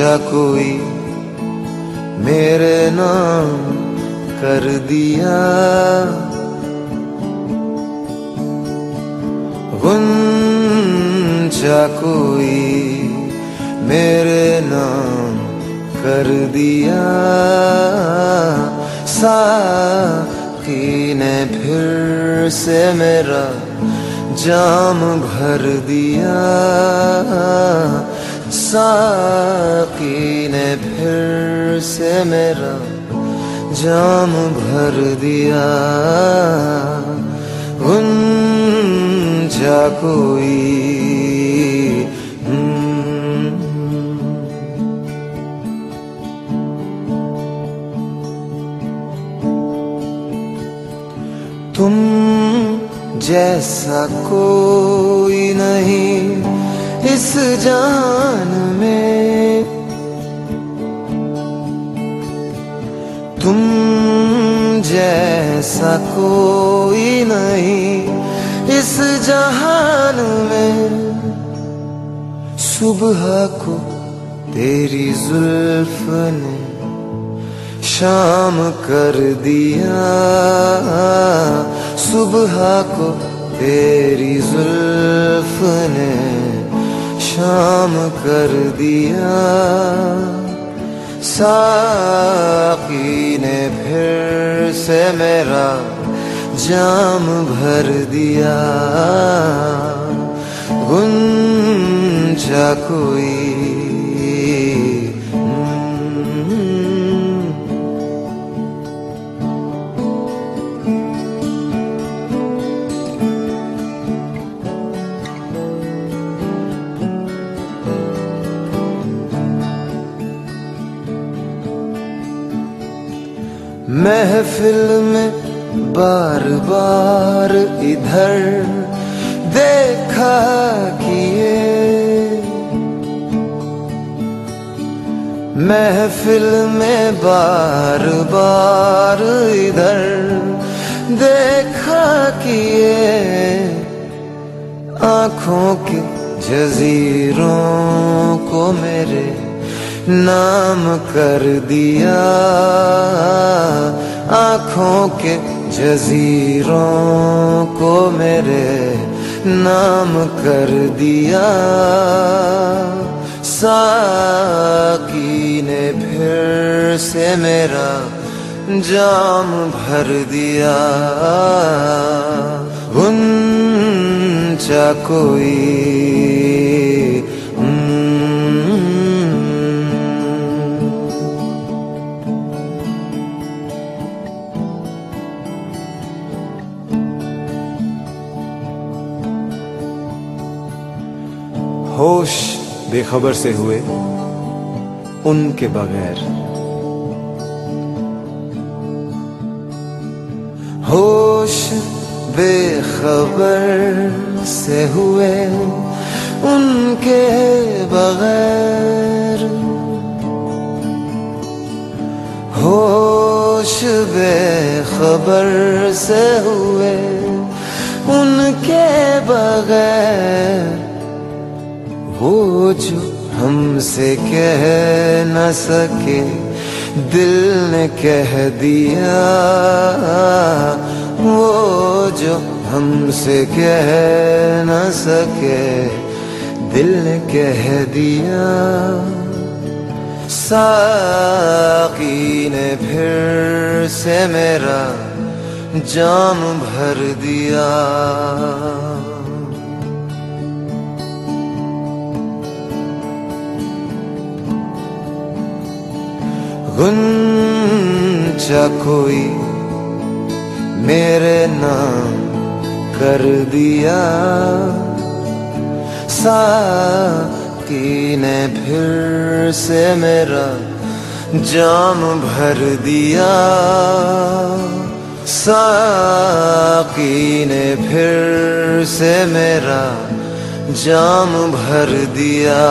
कोई मेरे नाम कर दिया। गुंजा कोई मेरे नाम कर दिया। साकी ने फिर से मेरा जाम भर दिया। साकी ने फिर से मेरा जाम भर दिया। गुंजा कोई हम्म, तुम जैसा कोई नहीं इस जान में। तुम जैसा कोई नहीं इस जहान में। सुबह को तेरी जुल्फ ने शाम कर दिया। सुबह को तेरी जुल्फ ने शाम कर दिया। साकी ने फिर से मेरा जाम भर दिया। गुंजा कोई महफिल में बार बार इधर देखा किए। महफिल में बार बार इधर देखा किए। आँखों के जजीरों को मेरे नाम कर दिया आँखों के जजीरों को मेरे नाम कर दिया। साकी ने फिर से मेरा जाम भर दिया। गुंजा कोई होश बेखबर से हुए, उनके बगैर। होश बेखबर से हुए, उनके बगैर। होश बेखबर से हुए, उनके बगैर। वो जो हमसे कह न सके। दिल ने कह दिया, वो जो हमसे कह न सके। दिल ने कह दिया, साकी ने फिर से मेरा जाम भर दिया। गुंजा कोई मेरे नाम कर दिया। साकी ने फिर से मेरा जाम भर दिया। साकी ने फिर से मेरा जाम भर दिया।